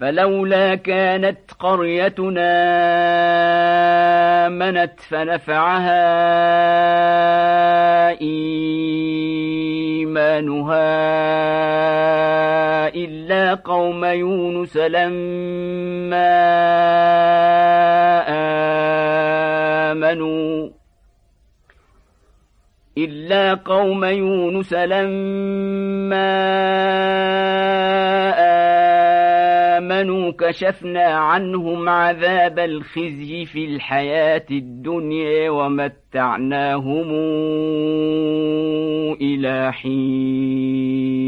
فلولا كانت قريتنا آمنت فنفعها إيمانها إلا قوم يونس لما آمنوا إلا قوم يونس لما آمنوا كشفنا عنهم عذاب الخزي في الحياة الدنيا ومتعناهم إلى حين.